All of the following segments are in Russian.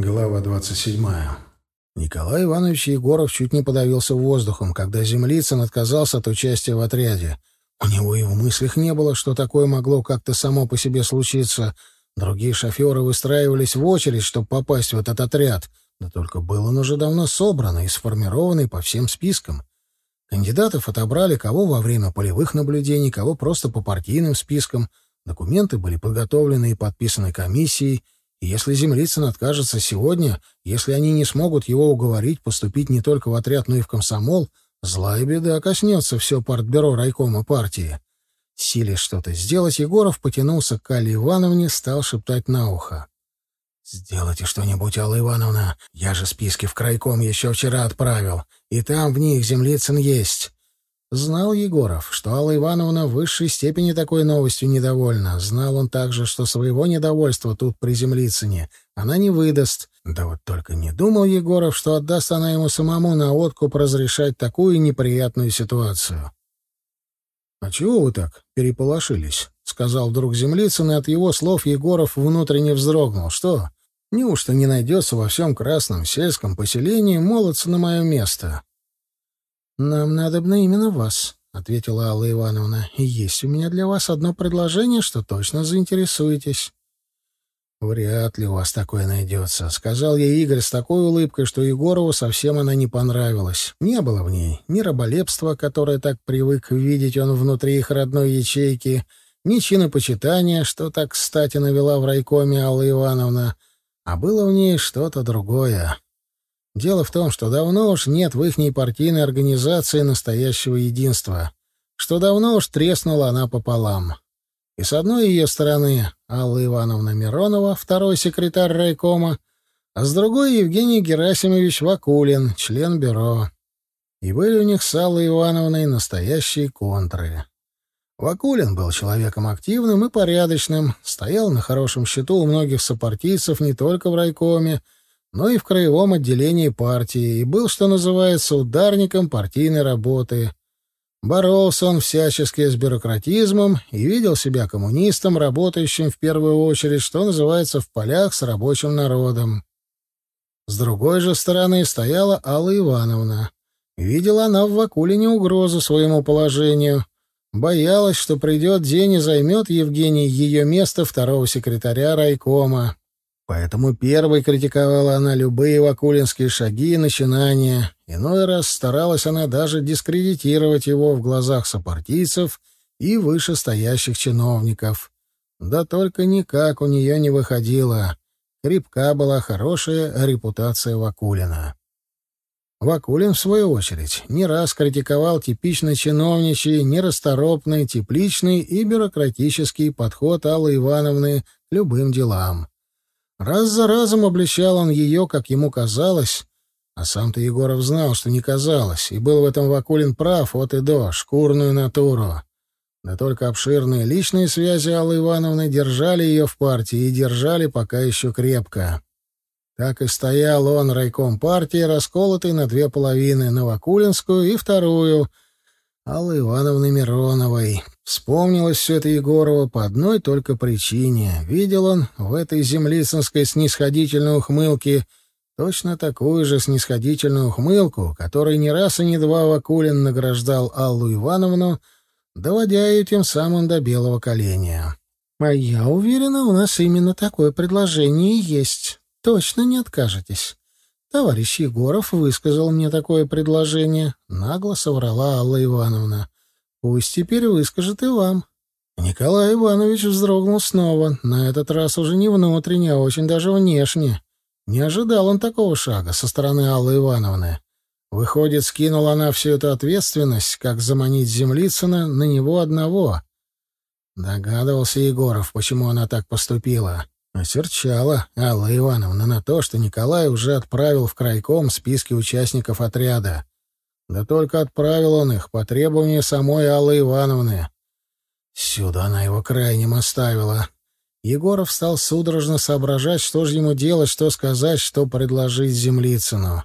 Глава 27. Николай Иванович Егоров чуть не подавился воздухом, когда Землицын отказался от участия в отряде. У него и в мыслях не было, что такое могло как-то само по себе случиться. Другие шоферы выстраивались в очередь, чтобы попасть в этот отряд. Да только был он уже давно собран и сформированный по всем спискам. Кандидатов отобрали кого во время полевых наблюдений, кого просто по партийным спискам. Документы были подготовлены и подписаны комиссией — если Землицын откажется сегодня, если они не смогут его уговорить поступить не только в отряд, но и в комсомол, злая беда коснется все партбюро райкома партии. Силе что-то сделать, Егоров потянулся к Алле Ивановне, стал шептать на ухо. «Сделайте что-нибудь, Алла Ивановна. Я же списки в крайком еще вчера отправил, и там в них Землицын есть. Знал Егоров, что Алла Ивановна в высшей степени такой новостью недовольна. Знал он также, что своего недовольства тут при Землицыне она не выдаст. Да вот только не думал Егоров, что отдаст она ему самому на откуп разрешать такую неприятную ситуацию. — А чего вы так переполошились? — сказал вдруг Землицын, и от его слов Егоров внутренне вздрогнул. — Что? Неужто не найдется во всем красном сельском поселении молодца на мое место? «Нам надобно именно вас», — ответила Алла Ивановна. «И есть у меня для вас одно предложение, что точно заинтересуетесь». «Вряд ли у вас такое найдется», — сказал ей Игорь с такой улыбкой, что Егорову совсем она не понравилась. Не было в ней ни раболепства, которое так привык видеть он внутри их родной ячейки, ни чинопочитания, что так кстати навела в райкоме Алла Ивановна, а было в ней что-то другое. Дело в том, что давно уж нет в ихней партийной организации настоящего единства, что давно уж треснула она пополам. И с одной ее стороны Алла Ивановна Миронова, второй секретарь райкома, а с другой Евгений Герасимович Вакулин, член бюро. И были у них с Аллой Ивановной настоящие контры. Вакулин был человеком активным и порядочным, стоял на хорошем счету у многих сопартийцев не только в райкоме, но и в краевом отделении партии, и был, что называется, ударником партийной работы. Боролся он всячески с бюрократизмом и видел себя коммунистом, работающим в первую очередь, что называется, в полях с рабочим народом. С другой же стороны стояла Алла Ивановна. Видела она в Вакулине угрозу своему положению. Боялась, что придет день и займет Евгений ее место второго секретаря райкома. Поэтому первой критиковала она любые вакулинские шаги и начинания. Иной раз старалась она даже дискредитировать его в глазах сопартийцев и вышестоящих чиновников. Да только никак у нее не выходило. Крепка была хорошая репутация Вакулина. Вакулин, в свою очередь, не раз критиковал типично чиновничий, нерасторопный, тепличный и бюрократический подход Аллы Ивановны к любым делам. Раз за разом обличал он ее, как ему казалось, а сам-то Егоров знал, что не казалось, и был в этом Вакулин прав от и до, шкурную натуру. Да только обширные личные связи Аллы Ивановны держали ее в партии и держали пока еще крепко. Так и стоял он, райком партии, расколотый на две половины, на Вакулинскую и вторую — Аллы Ивановны Мироновой. Вспомнилось все это Егорова по одной только причине. Видел он в этой землицинской снисходительной ухмылке точно такую же снисходительную ухмылку, которой не раз и не два Вакулин награждал Аллу Ивановну, доводя ее тем самым до белого коленя. «А я уверена, у нас именно такое предложение есть. Точно не откажетесь». Товарищ Егоров высказал мне такое предложение. Нагло соврала Алла Ивановна. Пусть теперь выскажет и вам. Николай Иванович вздрогнул снова, на этот раз уже не внутренне, а очень даже внешне. Не ожидал он такого шага со стороны Аллы Ивановны. Выходит, скинула она всю эту ответственность, как заманить Землицына на него одного. Догадывался Егоров, почему она так поступила. Осерчала Алла Ивановна на то, что Николай уже отправил в крайком списки участников отряда. Да только отправил он их по требованию самой Аллы Ивановны. Сюда она его крайним оставила. Егоров стал судорожно соображать, что же ему делать, что сказать, что предложить Землицыну.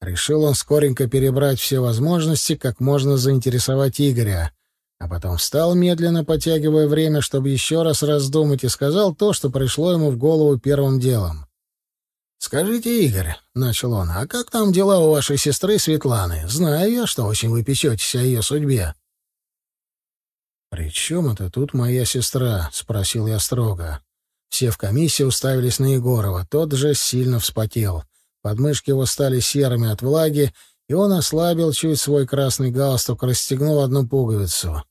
Решил он скоренько перебрать все возможности, как можно заинтересовать Игоря — а потом встал медленно, потягивая время, чтобы еще раз раздумать, и сказал то, что пришло ему в голову первым делом. «Скажите, Игорь», — начал он, — «а как там дела у вашей сестры Светланы? Знаю я, что очень вы печетесь о ее судьбе». «При чем это тут моя сестра?» — спросил я строго. Все в комиссии уставились на Егорова. Тот же сильно вспотел. Подмышки его стали серыми от влаги, и он ослабил чуть свой красный галстук, расстегнул одну пуговицу.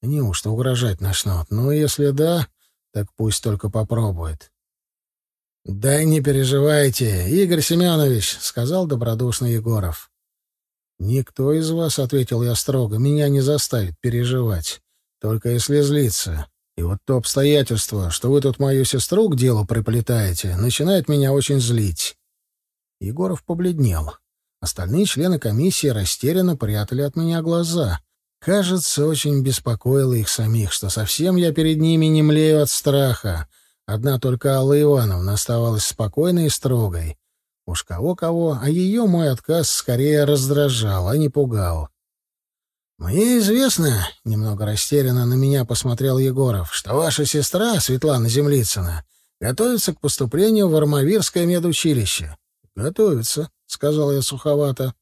Неужто угрожать начнут? Ну, если да, так пусть только попробует. «Да не переживайте, Игорь Семенович», — сказал добродушный Егоров. «Никто из вас, — ответил я строго, — меня не заставит переживать, только если злиться. И вот то обстоятельство, что вы тут мою сестру к делу приплетаете, начинает меня очень злить». Егоров побледнел. Остальные члены комиссии растерянно прятали от меня глаза. Кажется, очень беспокоило их самих, что совсем я перед ними не млею от страха. Одна только Алла Ивановна оставалась спокойной и строгой. Уж кого-кого, а ее мой отказ скорее раздражал, а не пугал. «Мне известно», — немного растерянно на меня посмотрел Егоров, «что ваша сестра, Светлана Землицына, готовится к поступлению в Армавирское медучилище». «Готовится», — сказал я суховато.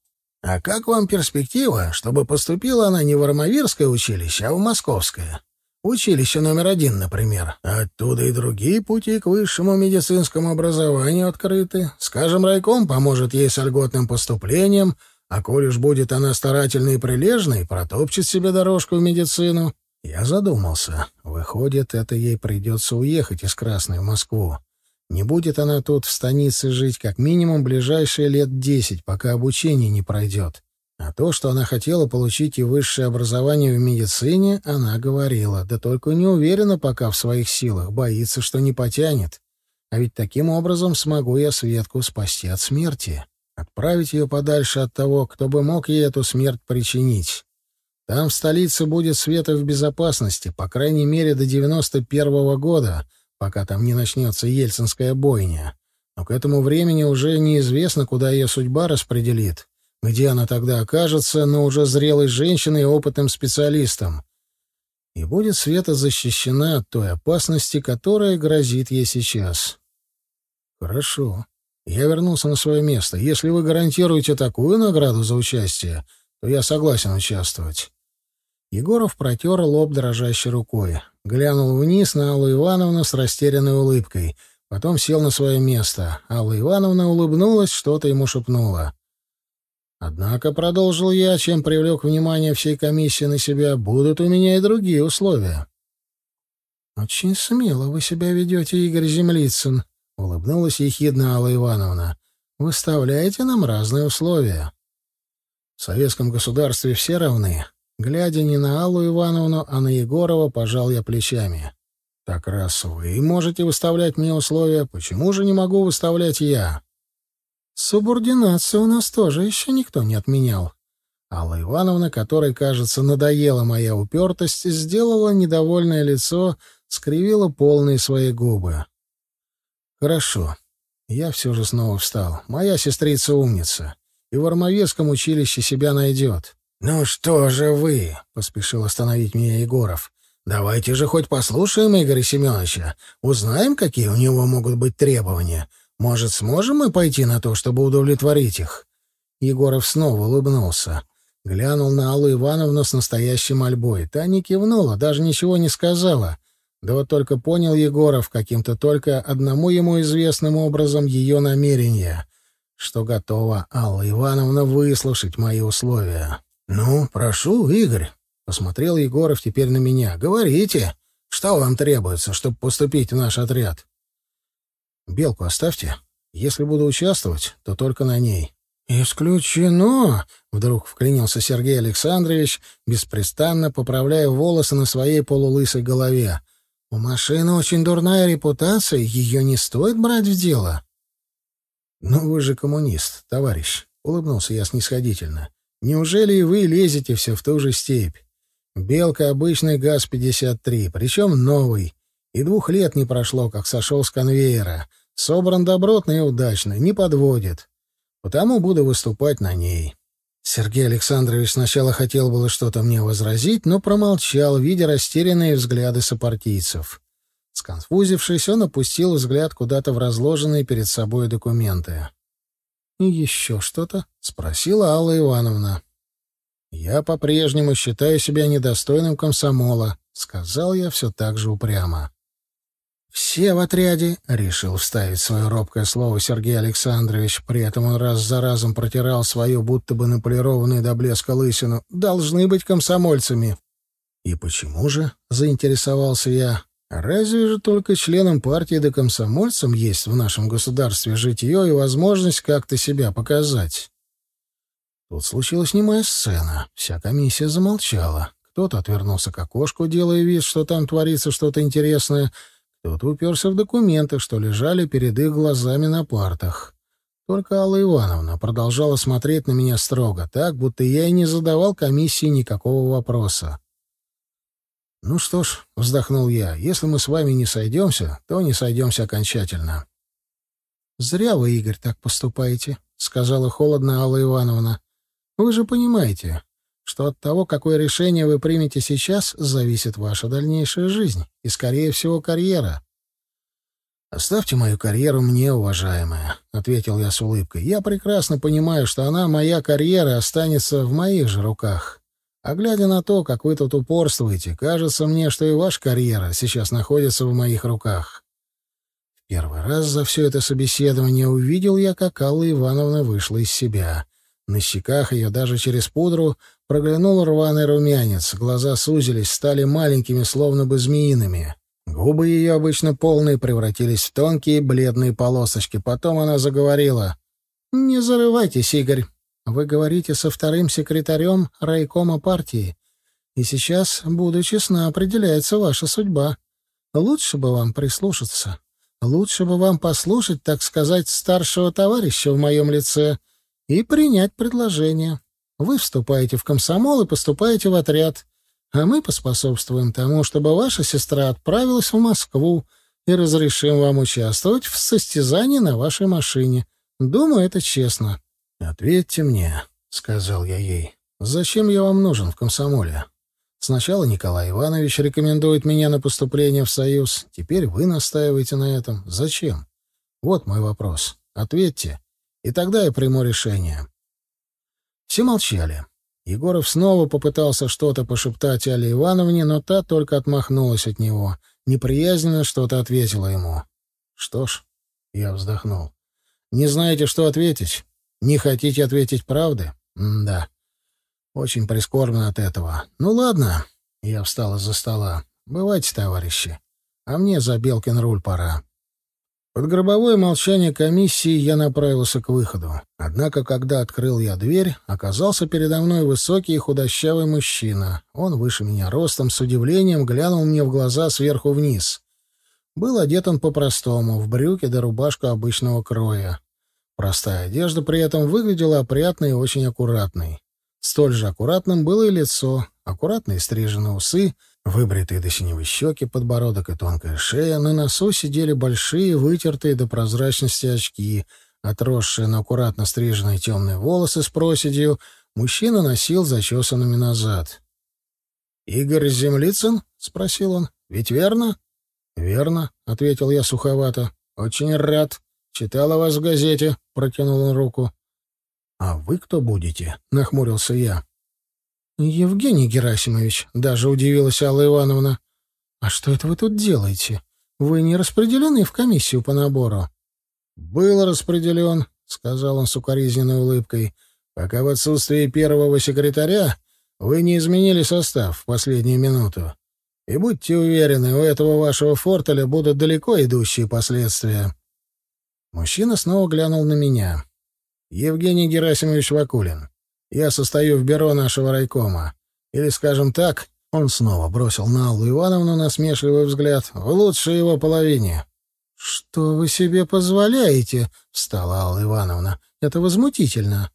А как вам перспектива, чтобы поступила она не в Армавирское училище, а в Московское? Училище номер один, например. Оттуда и другие пути к высшему медицинскому образованию открыты. Скажем, райком поможет ей с льготным поступлением, а коль уж будет она старательной и прилежной, протопчет себе дорожку в медицину. Я задумался. Выходит, это ей придется уехать из Красной в Москву. Не будет она тут в станице жить как минимум ближайшие лет десять, пока обучение не пройдет. А то, что она хотела получить и высшее образование в медицине, она говорила, да только не уверена пока в своих силах, боится, что не потянет. А ведь таким образом смогу я Светку спасти от смерти, отправить ее подальше от того, кто бы мог ей эту смерть причинить. Там в столице будет Света в безопасности, по крайней мере, до девяносто первого года — пока там не начнется ельцинская бойня. Но к этому времени уже неизвестно, куда ее судьба распределит, где она тогда окажется, но уже зрелой женщиной и опытным специалистом. И будет Света защищена от той опасности, которая грозит ей сейчас. Хорошо. Я вернулся на свое место. Если вы гарантируете такую награду за участие, то я согласен участвовать. Егоров протер лоб дрожащей рукой. Глянул вниз на Аллу Ивановну с растерянной улыбкой. Потом сел на свое место. Алла Ивановна улыбнулась, что-то ему шепнула. Однако, продолжил я, чем привлек внимание всей комиссии на себя, будут у меня и другие условия. «Очень смело вы себя ведете, Игорь Землицын», — улыбнулась ехидно Алла Ивановна. «Выставляете нам разные условия». В советском государстве все равны, Глядя не на Аллу Ивановну, а на Егорова, пожал я плечами. «Так раз вы можете выставлять мне условия, почему же не могу выставлять я?» «Субординацию у нас тоже еще никто не отменял». Алла Ивановна, которой, кажется, надоела моя упертость, сделала недовольное лицо, скривила полные свои губы. «Хорошо. Я все же снова встал. Моя сестрица умница. И в Армавирском училище себя найдет. «Ну что же вы?» — поспешил остановить меня Егоров. «Давайте же хоть послушаем Игоря Семеновича. Узнаем, какие у него могут быть требования. Может, сможем мы пойти на то, чтобы удовлетворить их?» Егоров снова улыбнулся. Глянул на Аллу Ивановну с настоящей мольбой. Та не кивнула, даже ничего не сказала. Да вот только понял Егоров каким-то только одному ему известным образом ее намерения, что готова Алла Ивановна выслушать мои условия. «Ну, прошу, Игорь», — посмотрел Егоров теперь на меня. «Говорите, что вам требуется, чтобы поступить в наш отряд?» «Белку оставьте. Если буду участвовать, то только на ней». «Исключено!» — вдруг вклинился Сергей Александрович, беспрестанно поправляя волосы на своей полулысой голове. «У машины очень дурная репутация, ее не стоит брать в дело». «Ну вы же коммунист, товарищ», — улыбнулся я снисходительно. Неужели и вы лезете все в ту же степь? Белка — обычный ГАЗ-53, причем новый. И двух лет не прошло, как сошел с конвейера. Собран добротно и удачно, не подводит. Потому буду выступать на ней. Сергей Александрович сначала хотел было что-то мне возразить, но промолчал, видя растерянные взгляды сопартийцев. Сконфузившись, он опустил взгляд куда-то в разложенные перед собой документы. «И еще что-то?» — спросила Алла Ивановна. «Я по-прежнему считаю себя недостойным комсомола», — сказал я все так же упрямо. «Все в отряде», — решил вставить свое робкое слово Сергей Александрович, при этом он раз за разом протирал свою будто бы наполированную до блеска лысину, «должны быть комсомольцами». «И почему же?» — заинтересовался я. «Разве же только членам партии да комсомольцам есть в нашем государстве житье и возможность как-то себя показать?» Тут случилась немая сцена. Вся комиссия замолчала. Кто-то отвернулся к окошку, делая вид, что там творится что-то интересное — кто-то уперся в документы, что лежали перед их глазами на партах. Только Алла Ивановна продолжала смотреть на меня строго, так, будто я и не задавал комиссии никакого вопроса. «Ну что ж», — вздохнул я, — «если мы с вами не сойдемся, то не сойдемся окончательно». «Зря вы, Игорь, так поступаете», — сказала холодно Алла Ивановна. «Вы же понимаете, что от того, какое решение вы примете сейчас, зависит ваша дальнейшая жизнь и, скорее всего, карьера. «Оставьте мою карьеру мне, уважаемая», — ответил я с улыбкой. «Я прекрасно понимаю, что она, моя карьера, останется в моих же руках. А глядя на то, как вы тут упорствуете, кажется мне, что и ваша карьера сейчас находится в моих руках». В первый раз за все это собеседование увидел я, как Алла Ивановна вышла из себя. На щеках ее даже через пудру проглянул рваный румянец, глаза сузились, стали маленькими, словно бы змеиными. Губы ее, обычно полные, превратились в тонкие бледные полосочки. Потом она заговорила. «Не зарывайтесь, Игорь. Вы говорите со вторым секретарем райкома партии. И сейчас, буду честна, определяется ваша судьба. Лучше бы вам прислушаться. Лучше бы вам послушать, так сказать, старшего товарища в моем лице — и принять предложение. Вы вступаете в комсомол и поступаете в отряд, а мы поспособствуем тому, чтобы ваша сестра отправилась в Москву и разрешим вам участвовать в состязании на вашей машине. Думаю, это честно. Ответьте мне, сказал я ей. Зачем я вам нужен в комсомоле? Сначала Николай Иванович рекомендует меня на поступление в Союз, теперь вы настаиваете на этом. Зачем? Вот мой вопрос. Ответьте, и тогда я приму решение. Все молчали. Егоров снова попытался что-то пошептать Алле Ивановне, но та только отмахнулась от него. Неприязненно что-то ответила ему. «Что ж», — я вздохнул, — «не знаете, что ответить? Не хотите ответить правды? М да. Очень прискорбно от этого. Ну ладно». Я встал из-за стола. «Бывайте, товарищи. А мне за Белкин руль пора». Под гробовое молчание комиссии я направился к выходу. Однако, когда открыл я дверь, оказался передо мной высокий и худощавый мужчина. Он выше меня ростом, с удивлением глянул мне в глаза сверху вниз. Был одет он по-простому, в брюки да рубашку обычного кроя. Простая одежда при этом выглядела опрятной и очень аккуратной. Столь же аккуратным было и лицо, аккуратные стриженные усы — Выбритые до синевой щеки, подбородок и тонкая шея, на носу сидели большие, вытертые до прозрачности очки, отросшие на аккуратно стриженные темные волосы с проседью, мужчина носил зачесанными назад. «Игорь Землицын?» — спросил он. «Ведь верно?» «Верно», — ответил я суховато. «Очень рад. Читал о вас в газете», — протянул он руку. «А вы кто будете?» — нахмурился я. «Евгений Герасимович», — даже удивилась Алла Ивановна. «А что это вы тут делаете? Вы не распределены в комиссию по набору?» «Был распределен», — сказал он с укоризненной улыбкой. «Пока в отсутствии первого секретаря вы не изменили состав в последнюю минуту. И будьте уверены, у этого вашего фортеля будут далеко идущие последствия». Мужчина снова глянул на меня. «Евгений Герасимович Вакулин, я состою в бюро нашего райкома. Или, скажем так, он снова бросил на Аллу Ивановну насмешливый взгляд, в лучшей его половине. «Что вы себе позволяете?» — встала Алла Ивановна. «Это возмутительно».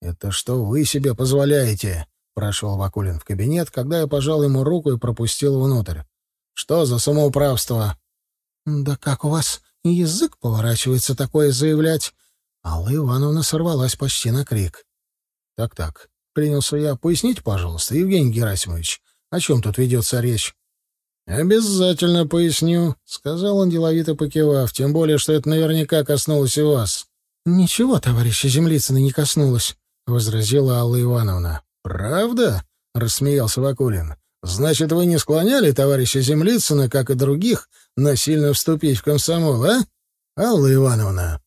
«Это что вы себе позволяете?» — прошел Вакулин в кабинет, когда я пожал ему руку и пропустил внутрь. «Что за самоуправство?» «Да как у вас язык поворачивается такое заявлять?» Алла Ивановна сорвалась почти на крик. Так-так, принялся я. Поясните, пожалуйста, Евгений Герасимович, о чем тут ведется речь? «Обязательно поясню», — сказал он, деловито покивав, «тем более, что это наверняка коснулось и вас». «Ничего, товарища Землицына, не коснулось», — возразила Алла Ивановна. «Правда?» — рассмеялся Вакулин. «Значит, вы не склоняли товарища Землицына, как и других, насильно вступить в комсомол, а? Алла Ивановна?»